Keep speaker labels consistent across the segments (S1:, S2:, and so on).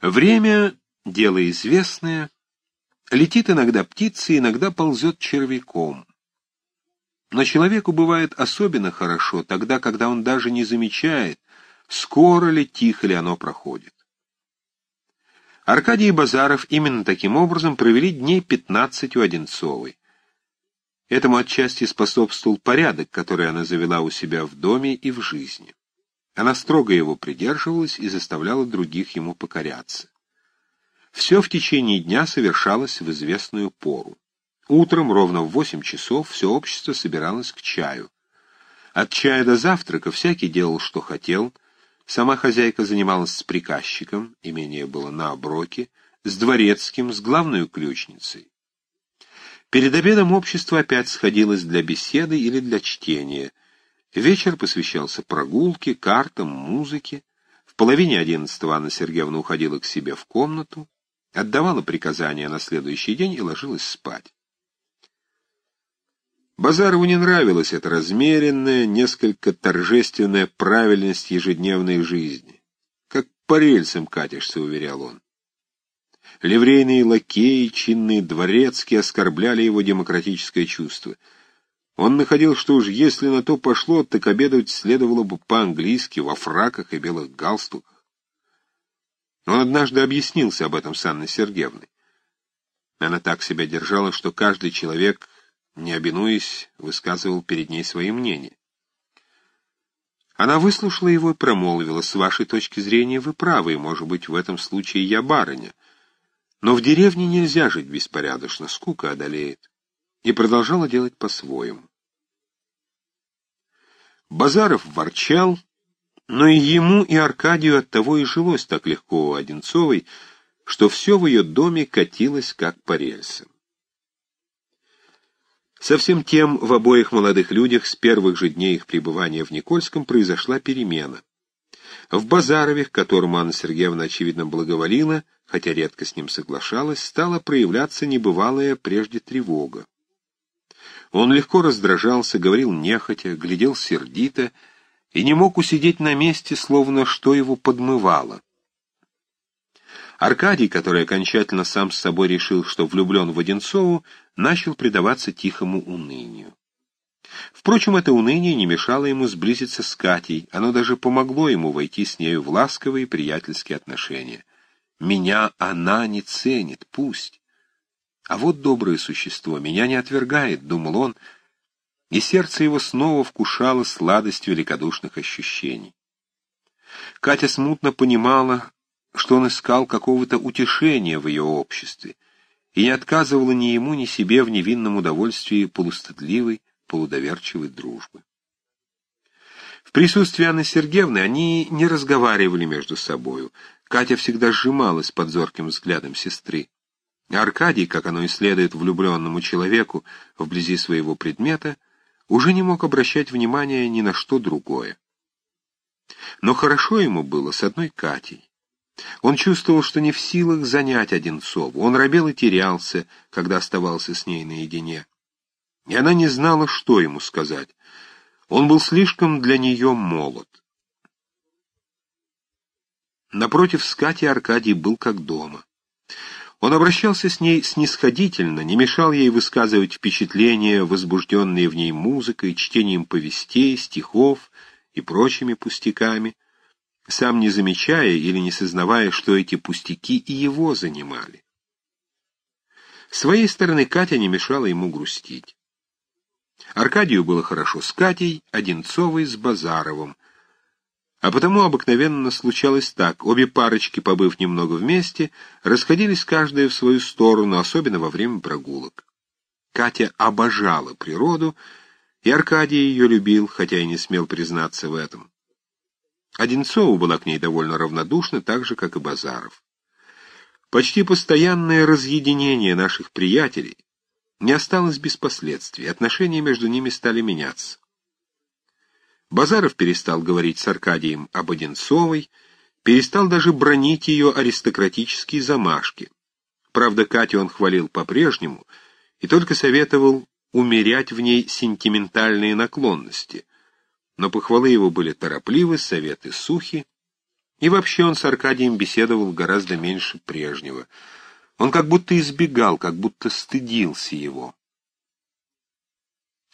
S1: Время — дело известное. Летит иногда птица, иногда ползет червяком. Но человеку бывает особенно хорошо тогда, когда он даже не замечает, скоро ли, тихо ли оно проходит. Аркадий и Базаров именно таким образом провели дней пятнадцать у Одинцовой. Этому отчасти способствовал порядок, который она завела у себя в доме и в жизни. Она строго его придерживалась и заставляла других ему покоряться. Все в течение дня совершалось в известную пору. Утром, ровно в восемь часов, все общество собиралось к чаю. От чая до завтрака всякий делал, что хотел. Сама хозяйка занималась с приказчиком, имение было на оброке, с дворецким, с главной ключницей. Перед обедом общество опять сходилось для беседы или для чтения. Вечер посвящался прогулке, картам, музыке. В половине одиннадцатого Анна Сергеевна уходила к себе в комнату, отдавала приказания на следующий день и ложилась спать. Базарову не нравилась эта размеренная, несколько торжественная правильность ежедневной жизни. «Как по рельсам катишься», — уверял он. Ливрейные лакеи, чинные дворецкие оскорбляли его демократическое чувство. Он находил, что уж если на то пошло, так обедать следовало бы по-английски, во фраках и белых галстуках. Он однажды объяснился об этом с Анной Сергеевной. Она так себя держала, что каждый человек не обинуясь, высказывал перед ней свои мнения. Она выслушала его и промолвила, «С вашей точки зрения вы правы, и, может быть, в этом случае я барыня. Но в деревне нельзя жить беспорядочно, скука одолеет». И продолжала делать по-своему. Базаров ворчал, но и ему, и Аркадию оттого и жилось так легко у Одинцовой, что все в ее доме катилось как по рельсам. Совсем тем в обоих молодых людях с первых же дней их пребывания в Никольском произошла перемена. В Базарове, к которому Анна Сергеевна, очевидно, благоволила, хотя редко с ним соглашалась, стала проявляться небывалая прежде тревога. Он легко раздражался, говорил нехотя, глядел сердито и не мог усидеть на месте, словно что его подмывало. Аркадий, который окончательно сам с собой решил, что влюблен в Одинцову, начал предаваться тихому унынию. Впрочем, это уныние не мешало ему сблизиться с Катей, оно даже помогло ему войти с нею в ласковые приятельские отношения. «Меня она не ценит, пусть. А вот доброе существо меня не отвергает», — думал он, и сердце его снова вкушало сладость великодушных ощущений. Катя смутно понимала, что он искал какого-то утешения в ее обществе, и не отказывала ни ему, ни себе в невинном удовольствии полустыдливой, полудоверчивой дружбы. В присутствии Анны Сергеевны они не разговаривали между собою. Катя всегда сжималась под зорким взглядом сестры. Аркадий, как оно и следует влюбленному человеку вблизи своего предмета, уже не мог обращать внимания ни на что другое. Но хорошо ему было с одной Катей. Он чувствовал, что не в силах занять Одинцову. Он робел и терялся, когда оставался с ней наедине. И она не знала, что ему сказать. Он был слишком для нее молод. Напротив с Катей Аркадий был как дома. Он обращался с ней снисходительно, не мешал ей высказывать впечатления, возбужденные в ней музыкой, чтением повестей, стихов и прочими пустяками сам не замечая или не сознавая, что эти пустяки и его занимали. С своей стороны Катя не мешала ему грустить. Аркадию было хорошо с Катей, Одинцовой с Базаровым. А потому обыкновенно случалось так. Обе парочки, побыв немного вместе, расходились каждая в свою сторону, особенно во время прогулок. Катя обожала природу, и Аркадий ее любил, хотя и не смел признаться в этом. Одинцова была к ней довольно равнодушна, так же, как и Базаров. Почти постоянное разъединение наших приятелей не осталось без последствий, отношения между ними стали меняться. Базаров перестал говорить с Аркадием об Одинцовой, перестал даже бронить ее аристократические замашки. Правда, Катю он хвалил по-прежнему и только советовал умерять в ней сентиментальные наклонности, но похвалы его были торопливы, советы сухи, И вообще он с Аркадием беседовал гораздо меньше прежнего. Он как будто избегал, как будто стыдился его.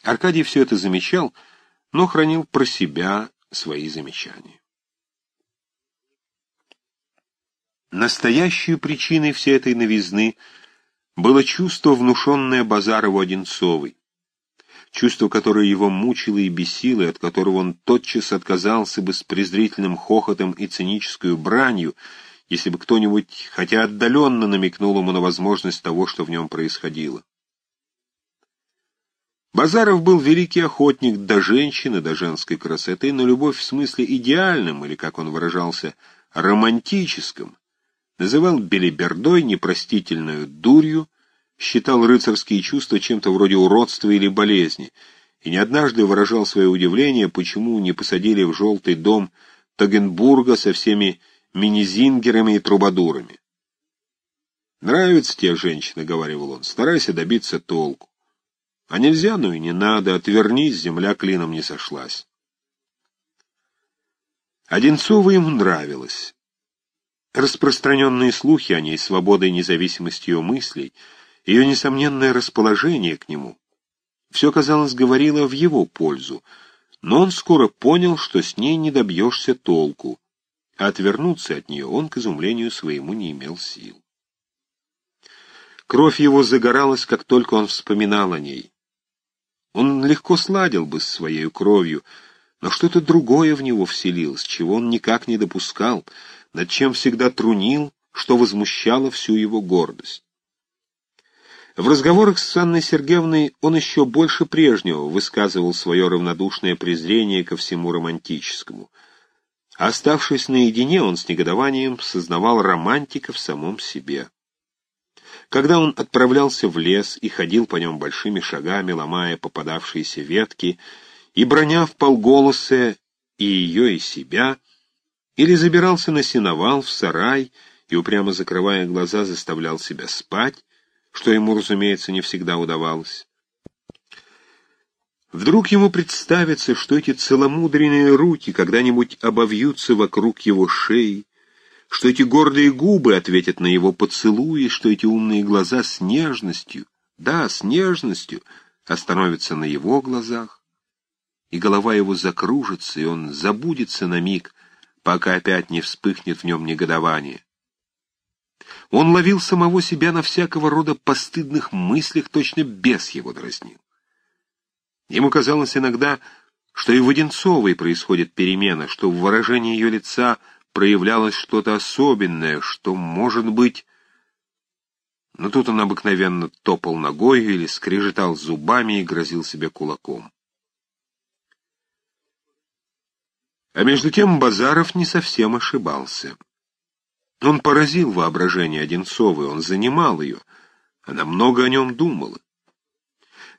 S1: Аркадий все это замечал, но хранил про себя свои замечания. Настоящей причиной всей этой новизны было чувство, внушенное Базарову Одинцовой, чувство, которое его мучило и бесило, и от которого он тотчас отказался бы с презрительным хохотом и цинической бранью, если бы кто-нибудь хотя отдаленно намекнул ему на возможность того, что в нем происходило. Базаров был великий охотник до женщины, до женской красоты, но любовь в смысле идеальном, или, как он выражался, романтическом, называл белибердой, непростительную дурью, считал рыцарские чувства чем-то вроде уродства или болезни, и не однажды выражал свое удивление, почему не посадили в желтый дом Тогенбурга со всеми минизингерами и трубадурами. «Нравится тебе женщина», — говорил он, — «старайся добиться толку. А нельзя, ну и не надо, отвернись, земля клином не сошлась». Одинцову ему нравилось. Распространенные слухи о ней, свобода и независимость ее мыслей, ее несомненное расположение к нему, все, казалось, говорило в его пользу, но он скоро понял, что с ней не добьешься толку, а отвернуться от нее он, к изумлению своему, не имел сил. Кровь его загоралась, как только он вспоминал о ней. Он легко сладил бы с своей кровью, но что-то другое в него вселилось, чего он никак не допускал — над чем всегда трунил, что возмущало всю его гордость. В разговорах с Анной Сергеевной он еще больше прежнего высказывал свое равнодушное презрение ко всему романтическому. оставшись наедине, он с негодованием сознавал романтика в самом себе. Когда он отправлялся в лес и ходил по нем большими шагами, ломая попадавшиеся ветки, и броня в полголоса и ее, и себя, или забирался на сеновал, в сарай, и, упрямо закрывая глаза, заставлял себя спать, что ему, разумеется, не всегда удавалось. Вдруг ему представится, что эти целомудренные руки когда-нибудь обовьются вокруг его шеи, что эти гордые губы ответят на его поцелуи, что эти умные глаза с нежностью, да, с нежностью, остановятся на его глазах, и голова его закружится, и он забудется на миг пока опять не вспыхнет в нем негодование. Он ловил самого себя на всякого рода постыдных мыслях, точно бес его дразнил. Ему казалось иногда, что и в Одинцовой происходит перемена, что в выражении ее лица проявлялось что-то особенное, что, может быть... Но тут он обыкновенно топал ногой или скрежетал зубами и грозил себе кулаком. А между тем Базаров не совсем ошибался. Он поразил воображение Одинцовой, он занимал ее, она много о нем думала.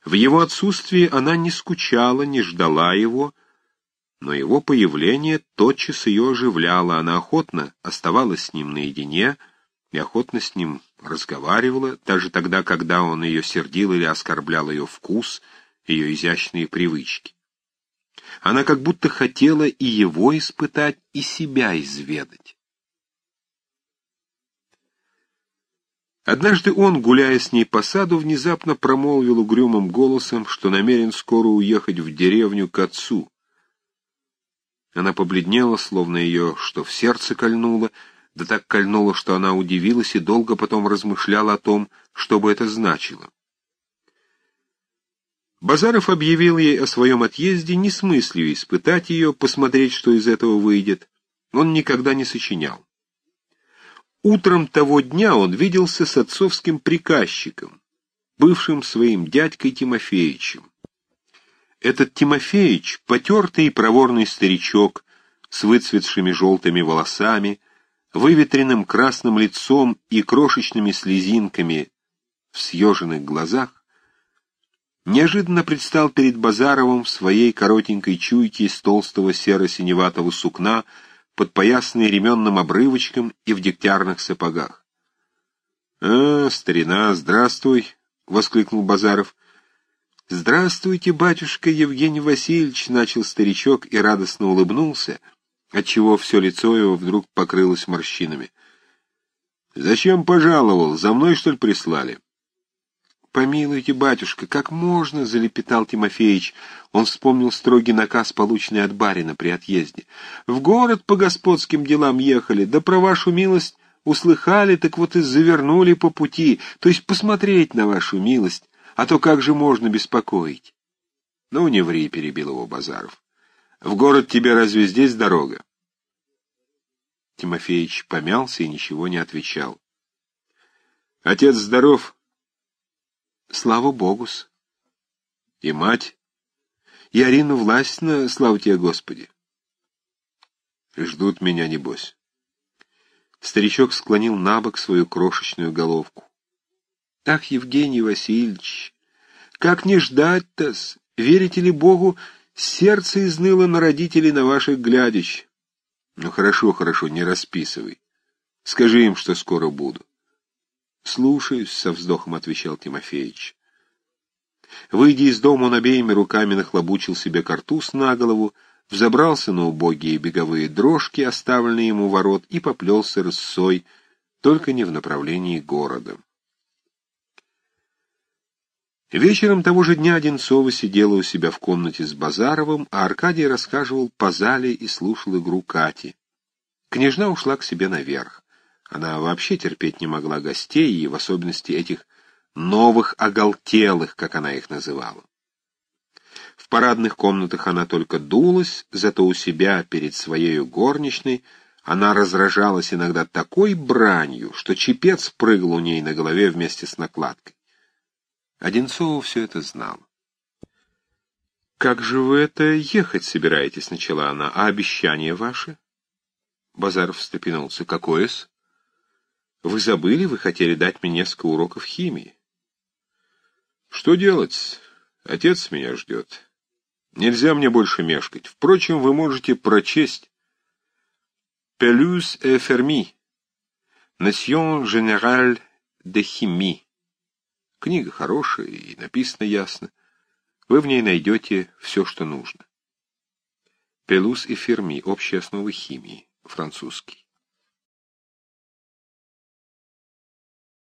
S1: В его отсутствии она не скучала, не ждала его, но его появление тотчас ее оживляло, она охотно оставалась с ним наедине и охотно с ним разговаривала, даже тогда, когда он ее сердил или оскорблял ее вкус, ее изящные привычки. Она как будто хотела и его испытать, и себя изведать. Однажды он, гуляя с ней по саду, внезапно промолвил угрюмым голосом, что намерен скоро уехать в деревню к отцу. Она побледнела, словно ее что в сердце кольнуло, да так кольнуло, что она удивилась и долго потом размышляла о том, что бы это значило. Базаров объявил ей о своем отъезде не с мыслью испытать ее, посмотреть, что из этого выйдет. Он никогда не сочинял. Утром того дня он виделся с отцовским приказчиком, бывшим своим дядькой Тимофеичем. Этот Тимофеич, потертый и проворный старичок, с выцветшими желтыми волосами, выветренным красным лицом и крошечными слезинками в съеженных глазах, неожиданно предстал перед Базаровым в своей коротенькой чуйке из толстого серо-синеватого сукна, подпоясанной ременным обрывочком и в дегтярных сапогах. — А, старина, здравствуй! — воскликнул Базаров. — Здравствуйте, батюшка Евгений Васильевич! — начал старичок и радостно улыбнулся, отчего все лицо его вдруг покрылось морщинами. «Зачем пожаловал? За мной, что ли, прислали?» «Помилуйте, батюшка, как можно?» — залепетал Тимофеич. Он вспомнил строгий наказ, полученный от барина при отъезде. «В город по господским делам ехали, да про вашу милость услыхали, так вот и завернули по пути, то есть посмотреть на вашу милость, а то как же можно беспокоить?» «Ну, не ври», — перебил его Базаров. «В город тебе разве здесь дорога?» Тимофеич помялся и ничего не отвечал. «Отец здоров?» Слава Богус. И мать, и Арина Властина, слава тебе, Господи. Ждут меня, небось. Старичок склонил на бок свою крошечную головку. Ах, Евгений Васильевич, как не ждать-то-с? Верите ли Богу, сердце изныло на родителей на ваших глядящ. Ну хорошо, хорошо, не расписывай. Скажи им, что скоро буду. «Слушаюсь», — со вздохом отвечал Тимофеич. Выйдя из дома, он обеими руками нахлобучил себе картуз на голову, взобрался на убогие беговые дрожки, оставленные ему ворот, и поплелся рысцой, только не в направлении города. Вечером того же дня Одинцова сидела у себя в комнате с Базаровым, а Аркадий рассказывал по зале и слушал игру Кати. Княжна ушла к себе наверх. Она вообще терпеть не могла гостей, и в особенности этих новых оголтелых, как она их называла. В парадных комнатах она только дулась, зато у себя перед своей горничной она разражалась иногда такой бранью, что чепец прыгал у ней на голове вместе с накладкой. Одинцова все это знала. «Как же вы это ехать собираетесь?» — начала она. «А обещание ваше?» Базаров встрепенулся. «Какое-с?» Вы забыли, вы хотели дать мне несколько уроков химии. Что делать? Отец меня ждет. Нельзя мне больше мешкать. Впрочем, вы можете прочесть «Пелюс et Fermi. Nation générale de chimie». Книга хорошая и написана ясно. Вы в ней найдете все, что нужно. Пелус и Ферми. Общие основы химии. Французский.